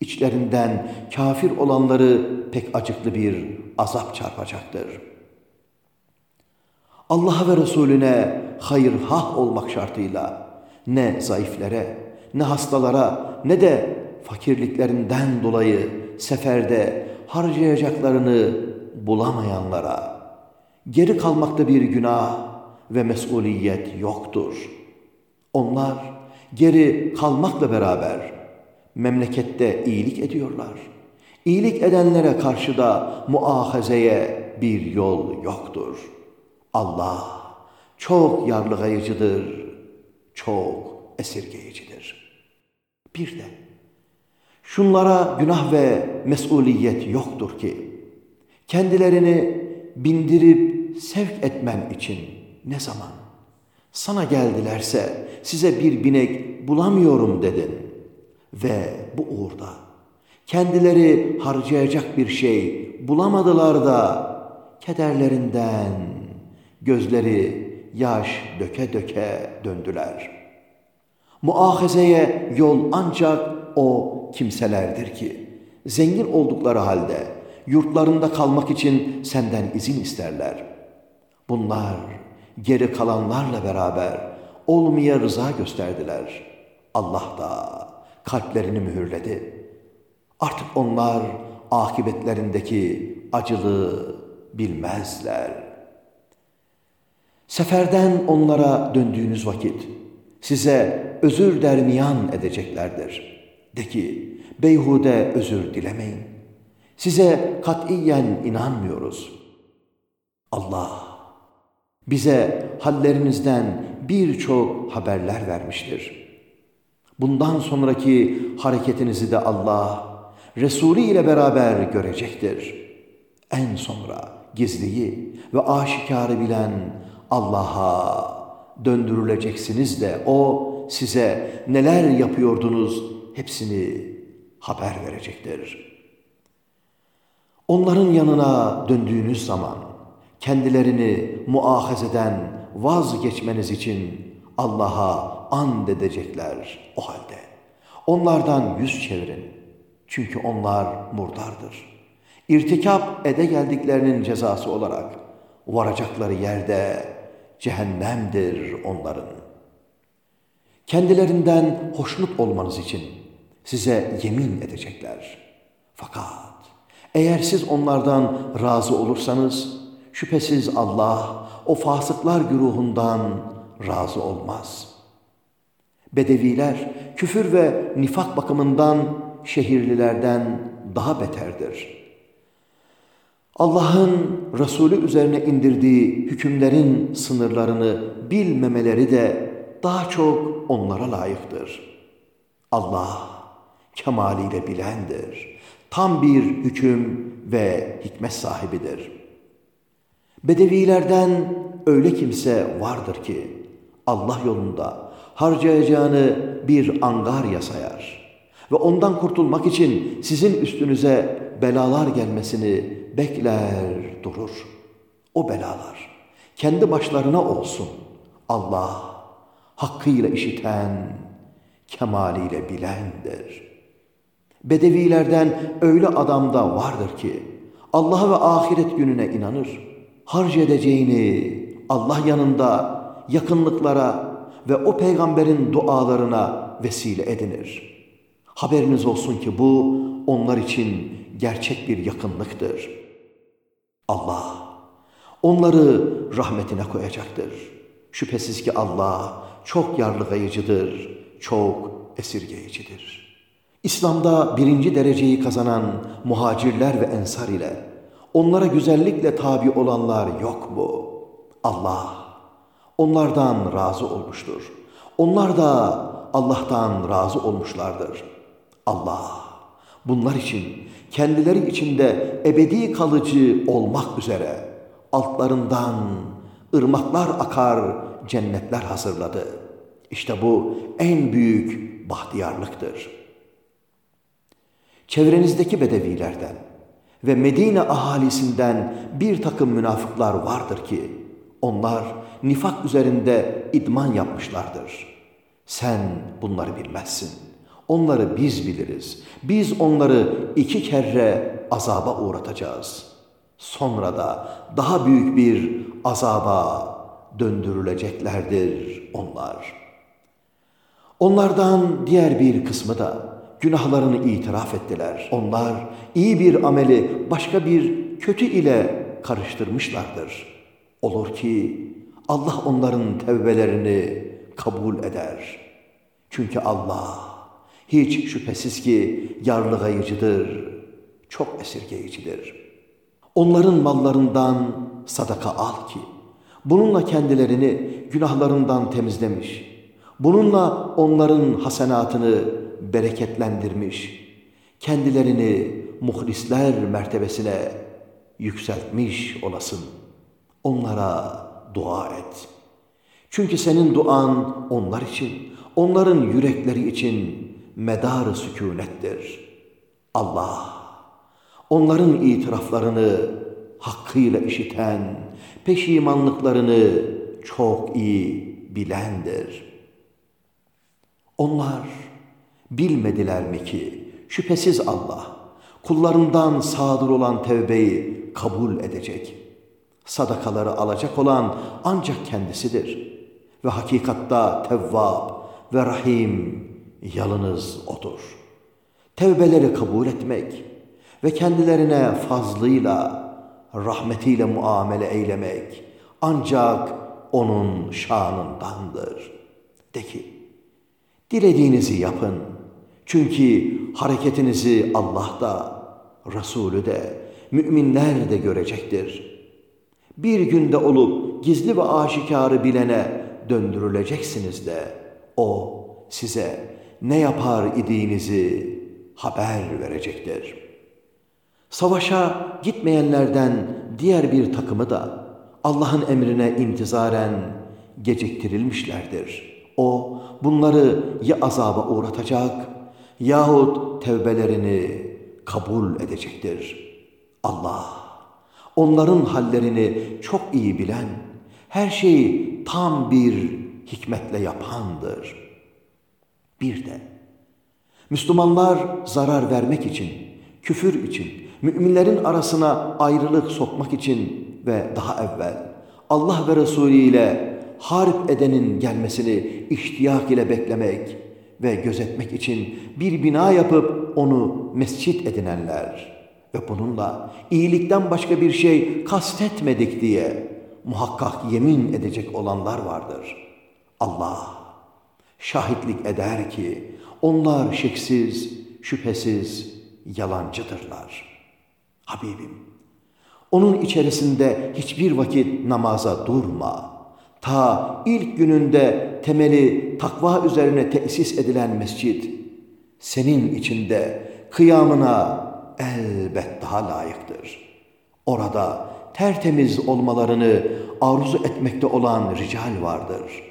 İçlerinden kafir olanları pek acıklı bir azap çarpacaktır. Allah'a ve Resulüne hayır hah olmak şartıyla ne zayıflere, ne hastalara, ne de fakirliklerinden dolayı seferde harcayacaklarını bulamayanlara, geri kalmakta bir günah ve mesuliyet yoktur. Onlar geri kalmakla beraber memlekette iyilik ediyorlar. İyilik edenlere karşı da muahazeye bir yol yoktur. Allah çok yarlıgayıcıdır, çok esirgeyicidir. Bir de şunlara günah ve mesuliyet yoktur ki kendilerini bindirip sevk etmen için ne zaman sana geldilerse size bir binek bulamıyorum dedin ve bu uğurda kendileri harcayacak bir şey bulamadılar da kederlerinden gözleri yaş döke döke döndüler. Muahezeye yol ancak o kimselerdir ki zengin oldukları halde yurtlarında kalmak için senden izin isterler. Bunlar geri kalanlarla beraber olmaya rıza gösterdiler. Allah da kalplerini mühürledi. Artık onlar akıbetlerindeki acılığı bilmezler. Seferden onlara döndüğünüz vakit size özür dermiyan edeceklerdir. De ki, beyhude özür dilemeyin. Size katiyen inanmıyoruz. Allah bize hallerinizden birçok haberler vermiştir. Bundan sonraki hareketinizi de Allah Resulü ile beraber görecektir. En sonra gizliyi ve aşikarı bilen Allah'a döndürüleceksiniz de O size neler yapıyordunuz hepsini haber verecektir. Onların yanına döndüğünüz zaman kendilerini muahazeden vazgeçmeniz için Allah'a and edecekler o halde. Onlardan yüz çevirin. Çünkü onlar murdardır. İrtikap ede geldiklerinin cezası olarak varacakları yerde cehennemdir onların. Kendilerinden hoşnut olmanız için size yemin edecekler. Fakat eğer siz onlardan razı olursanız şüphesiz Allah o fasıklar güruhundan razı olmaz. Bedeviler küfür ve nifak bakımından şehirlilerden daha beterdir. Allah'ın Resulü üzerine indirdiği hükümlerin sınırlarını bilmemeleri de daha çok onlara layıktır. Allah kemaliyle bilendir. Tam bir hüküm ve hikmet sahibidir. Bedevilerden öyle kimse vardır ki Allah yolunda harcayacağını bir angarya sayar ve ondan kurtulmak için sizin üstünüze belalar gelmesini bekler durur. O belalar kendi başlarına olsun. Allah hakkıyla işiten, kemaliyle bilendir. Bedevilerden öyle adam da vardır ki Allah'a ve ahiret gününe inanır. Harc edeceğini Allah yanında yakınlıklara ve o peygamberin dualarına vesile edinir. Haberiniz olsun ki bu onlar için gerçek bir yakınlıktır. Allah onları rahmetine koyacaktır. Şüphesiz ki Allah çok yarlıgayıcıdır, çok esirgeyicidir. İslam'da birinci dereceyi kazanan muhacirler ve ensar ile onlara güzellikle tabi olanlar yok mu? Allah onlardan razı olmuştur. Onlar da Allah'tan razı olmuşlardır. Allah bunlar için kendileri içinde ebedi kalıcı olmak üzere altlarından ırmaklar akar cennetler hazırladı. İşte bu en büyük bahtiyarlıktır. Çevrenizdeki bedevilerden ve Medine ahalisinden bir takım münafıklar vardır ki onlar nifak üzerinde idman yapmışlardır. Sen bunları bilmezsin. Onları biz biliriz. Biz onları iki kere azaba uğratacağız. Sonra da daha büyük bir azaba döndürüleceklerdir onlar. Onlardan diğer bir kısmı da günahlarını itiraf ettiler. Onlar iyi bir ameli başka bir kötü ile karıştırmışlardır. Olur ki Allah onların tevbelerini kabul eder. Çünkü Allah hiç şüphesiz ki yarlıgayıcıdır, çok esirgeyicidir. Onların mallarından sadaka al ki, bununla kendilerini günahlarından temizlemiş, bununla onların hasenatını bereketlendirmiş, kendilerini muhlisler mertebesine yükseltmiş olasın. Onlara dua et. Çünkü senin duan onlar için, onların yürekleri için medar sükunettir. Allah, onların itiraflarını hakkıyla işiten, peşimanlıklarını çok iyi bilendir. Onlar bilmediler mi ki şüphesiz Allah kullarından sadır olan tevbeyi kabul edecek. Sadakaları alacak olan ancak kendisidir. Ve hakikatta Tevvab ve Rahim yalınız O'dur. Tevbeleri kabul etmek ve kendilerine fazlıyla, rahmetiyle muamele eylemek ancak O'nun şanındandır. De ki, dilediğinizi yapın. Çünkü hareketinizi Allah da, Resulü de, müminler de görecektir. Bir günde olup gizli ve aşikarı bilene döndürüleceksiniz de, O size ne yapar idiğinizi haber verecektir. Savaşa gitmeyenlerden diğer bir takımı da Allah'ın emrine intizaren geciktirilmişlerdir. O bunları ya azaba uğratacak yahut tevbelerini kabul edecektir. Allah onların hallerini çok iyi bilen, her şeyi tam bir hikmetle yapandır. Bir de Müslümanlar zarar vermek için, küfür için, müminlerin arasına ayrılık sokmak için ve daha evvel Allah ve Resulü ile harp edenin gelmesini iştiyak ile beklemek ve gözetmek için bir bina yapıp onu mescit edinenler ve bununla iyilikten başka bir şey kastetmedik diye muhakkak yemin edecek olanlar vardır. Allah şahitlik eder ki onlar şeksiz, şüphesiz yalancıdırlar. Habibim, onun içerisinde hiçbir vakit namaza durma. Ta ilk gününde temeli takva üzerine tesis edilen mescit, senin içinde kıyamına elbet daha layıktır. Orada tertemiz olmalarını arzu etmekte olan rical vardır.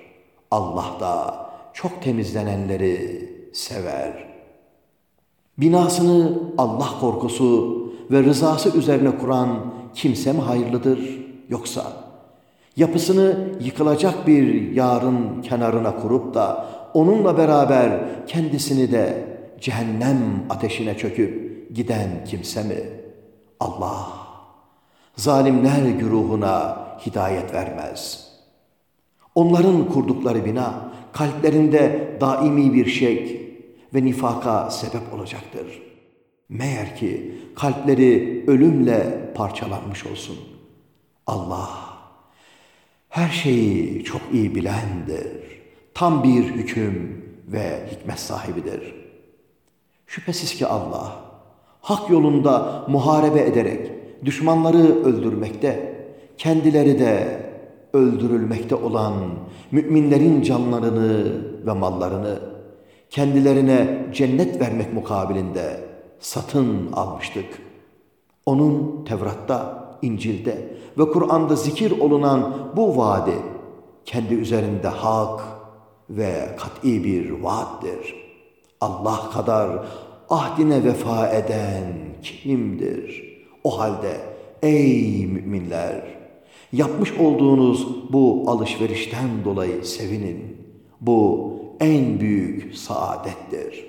Allah da çok temizlenenleri sever. Binasını Allah korkusu ve rızası üzerine kuran kimse mi hayırlıdır yoksa yapısını yıkılacak bir yarın kenarına kurup da onunla beraber kendisini de cehennem ateşine çöküp giden kimse mi? Allah zalimler güruhuna hidayet vermez. Onların kurdukları bina kalplerinde daimi bir şek ve nifaka sebep olacaktır. Meğer ki kalpleri ölümle parçalanmış olsun. Allah her şeyi çok iyi bilendir. Tam bir hüküm ve hikmet sahibidir. Şüphesiz ki Allah hak yolunda muharebe ederek düşmanları öldürmekte, kendileri de öldürülmekte olan müminlerin canlarını ve mallarını kendilerine cennet vermek mukabilinde satın almıştık. Onun Tevrat'ta, İncil'de ve Kur'an'da zikir olunan bu vaadi kendi üzerinde hak ve kat'i bir vaattir. Allah kadar ahdine vefa eden kimdir? O halde ey müminler yapmış olduğunuz bu alışverişten dolayı sevinin. Bu en büyük saadettir.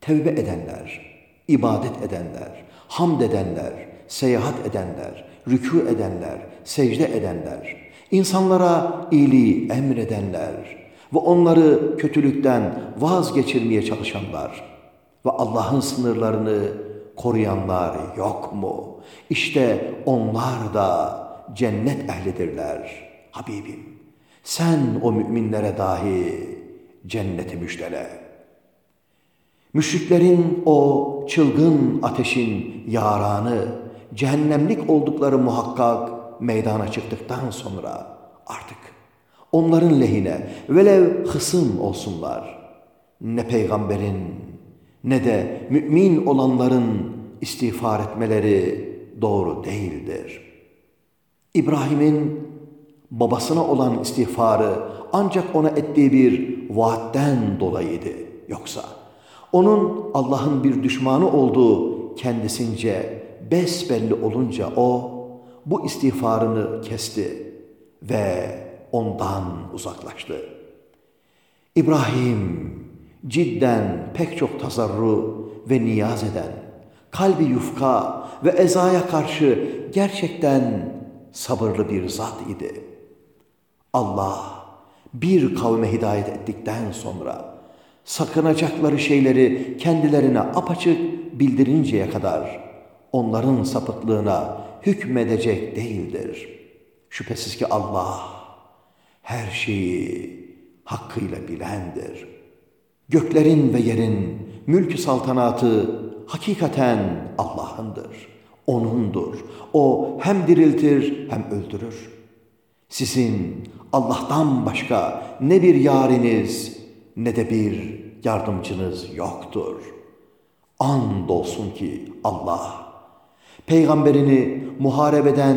Tevbe edenler, ibadet edenler, hamd edenler, seyahat edenler, rükû edenler, secde edenler, insanlara iyiliği emredenler ve onları kötülükten vazgeçirmeye çalışanlar ve Allah'ın sınırlarını koruyanlar yok mu? İşte onlar da cennet ehlidirler. Habibim sen o müminlere dahi cenneti müjdele. Müşriklerin o çılgın ateşin yaranı, cehennemlik oldukları muhakkak meydana çıktıktan sonra artık onların lehine velev hısım olsunlar. Ne peygamberin ne de mümin olanların istiğfar etmeleri doğru değildir. İbrahim'in babasına olan istiğfarı ancak ona ettiği bir vaatten dolayıydı. Yoksa onun Allah'ın bir düşmanı olduğu kendisince besbelli olunca o bu istiğfarını kesti ve ondan uzaklaştı. İbrahim cidden pek çok tazarru ve niyaz eden, kalbi yufka ve ezaya karşı gerçekten sabırlı bir zat idi. Allah bir kavme hidayet ettikten sonra sakınacakları şeyleri kendilerine apaçık bildirinceye kadar onların sapıklığına hükmedecek değildir. Şüphesiz ki Allah her şeyi hakkıyla bilendir. Göklerin ve yerin mülk saltanatı hakikaten Allah'ındır. O'nundur. O hem diriltir hem öldürür. Sizin Allah'tan başka ne bir yariniz ne de bir yardımcınız yoktur. Andolsun ki Allah, peygamberini muharebeden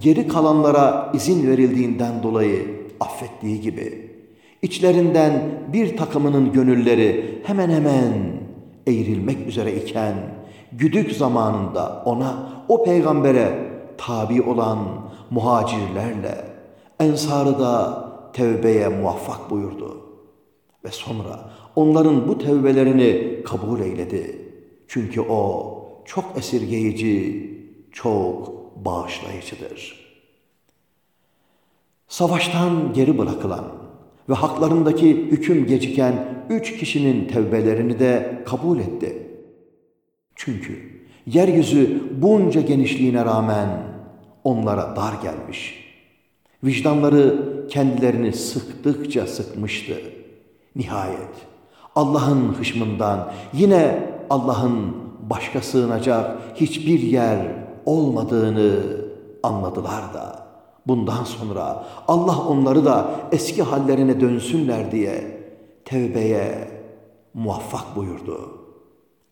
geri kalanlara izin verildiğinden dolayı affettiği gibi, İçlerinden bir takımının gönülleri hemen hemen eğrilmek üzere iken, güdük zamanında ona, o peygambere tabi olan muhacirlerle ensarı da tevbeye muvaffak buyurdu. Ve sonra onların bu tevbelerini kabul eyledi. Çünkü o çok esirgeyici, çok bağışlayıcıdır. Savaştan geri bırakılan ve haklarındaki hüküm geciken üç kişinin tevbelerini de kabul etti. Çünkü yeryüzü bunca genişliğine rağmen onlara dar gelmiş. Vicdanları kendilerini sıktıkça sıkmıştı. Nihayet Allah'ın hışmından yine Allah'ın başka sığınacak hiçbir yer olmadığını anladılar da bundan sonra Allah onları da eski hallerine dönsünler diye tevbeye muvaffak buyurdu.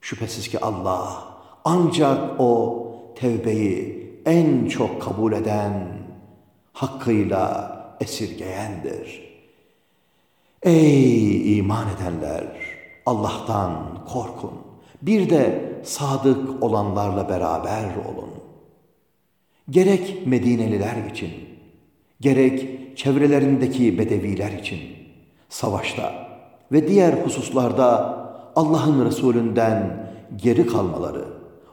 Şüphesiz ki Allah ancak o tevbeyi en çok kabul eden, hakkıyla esirgeyendir. Ey iman edenler! Allah'tan korkun. Bir de sadık olanlarla beraber olun. Gerek Medineliler için, gerek çevrelerindeki bedeviler için, savaşta ve diğer hususlarda Allah'ın Resulünden geri kalmaları,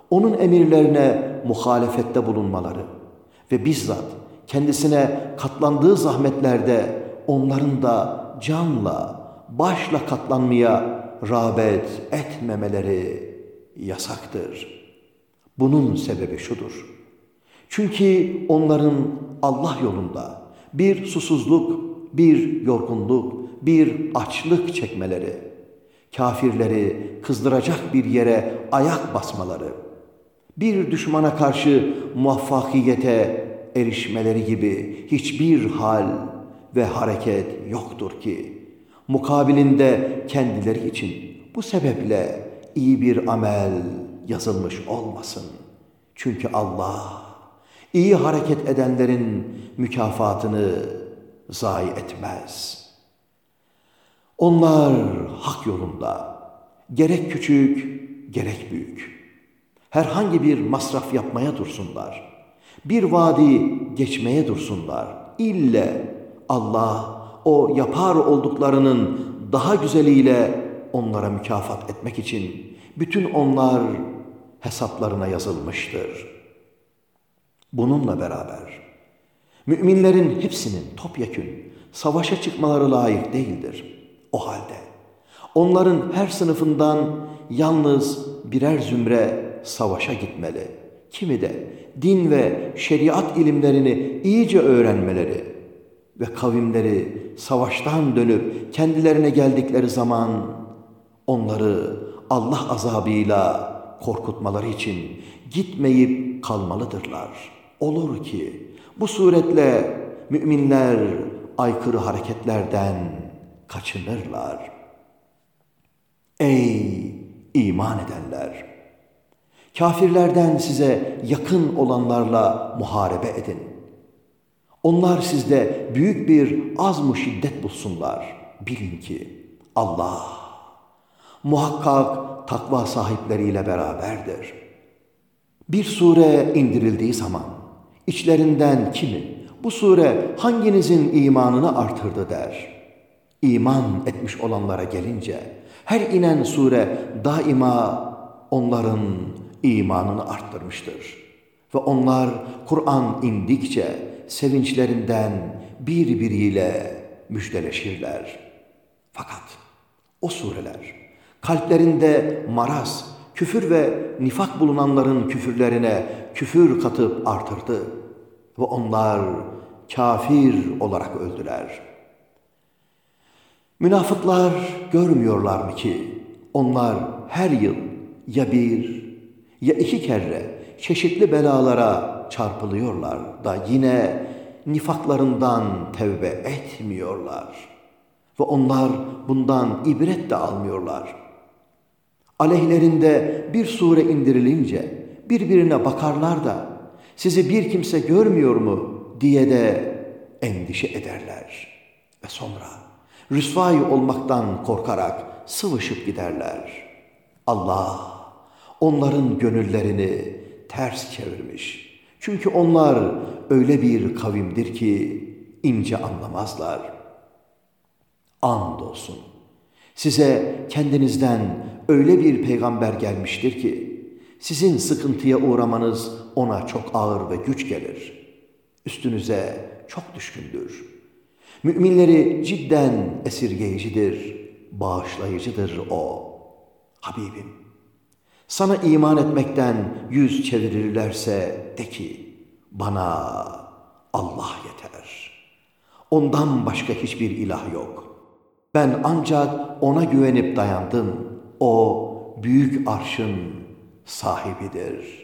onun emirlerine muhalefette bulunmaları ve bizzat kendisine katlandığı zahmetlerde onların da canla, başla katlanmaya rağbet etmemeleri yasaktır. Bunun sebebi şudur. Çünkü onların Allah yolunda bir susuzluk, bir yorgunluk, bir açlık çekmeleri, kafirleri kızdıracak bir yere ayak basmaları, bir düşmana karşı muvaffakiyete erişmeleri gibi hiçbir hal ve hareket yoktur ki, mukabilinde kendileri için bu sebeple iyi bir amel yazılmış olmasın. Çünkü Allah iyi hareket edenlerin mükafatını zayi etmez. Onlar hak yolunda gerek küçük gerek büyük herhangi bir masraf yapmaya dursunlar. Bir vadi geçmeye dursunlar. İlle Allah o yapar olduklarının daha güzeliyle onlara mükafat etmek için bütün onlar hesaplarına yazılmıştır. Bununla beraber müminlerin hepsinin topyekün savaşa çıkmaları layık değildir. O halde onların her sınıfından yalnız birer zümre savaşa gitmeli. Kimi de din ve şeriat ilimlerini iyice öğrenmeleri ve kavimleri savaştan dönüp kendilerine geldikleri zaman onları Allah azabıyla korkutmaları için gitmeyip kalmalıdırlar. Olur ki bu suretle müminler aykırı hareketlerden kaçınırlar. Ey iman edenler! Kafirlerden size yakın olanlarla muharebe edin. Onlar sizde büyük bir az mı şiddet bulsunlar. Bilin ki Allah muhakkak takva sahipleriyle beraberdir. Bir sure indirildiği zaman içlerinden kimi bu sure hanginizin imanını artırdı der. İman etmiş olanlara gelince her inen sure daima onların imanını arttırmıştır. Ve onlar Kur'an indikçe sevinçlerinden birbiriyle müjdeleşirler. Fakat o sureler kalplerinde maraz, küfür ve nifak bulunanların küfürlerine küfür katıp artırdı. Ve onlar kafir olarak öldüler. Münafıklar görmüyorlar mı ki onlar her yıl ya bir ya iki kere çeşitli belalara çarpılıyorlar da yine nifaklarından tevbe etmiyorlar. Ve onlar bundan ibret de almıyorlar. Aleyhlerinde bir sure indirilince birbirine bakarlar da sizi bir kimse görmüyor mu diye de endişe ederler. Ve sonra Rüsvay olmaktan korkarak sıvışıp giderler. Allah onların gönüllerini ters çevirmiş. Çünkü onlar öyle bir kavimdir ki ince anlamazlar. Andolsun. Size kendinizden öyle bir peygamber gelmiştir ki sizin sıkıntıya uğramanız ona çok ağır ve güç gelir. Üstünüze çok düşkündür. Müminleri cidden esirgeyicidir, bağışlayıcıdır o. Habibim, sana iman etmekten yüz çevirirlerse de ki, bana Allah yeter. Ondan başka hiçbir ilah yok. Ben ancak ona güvenip dayandım. O büyük arşın sahibidir.''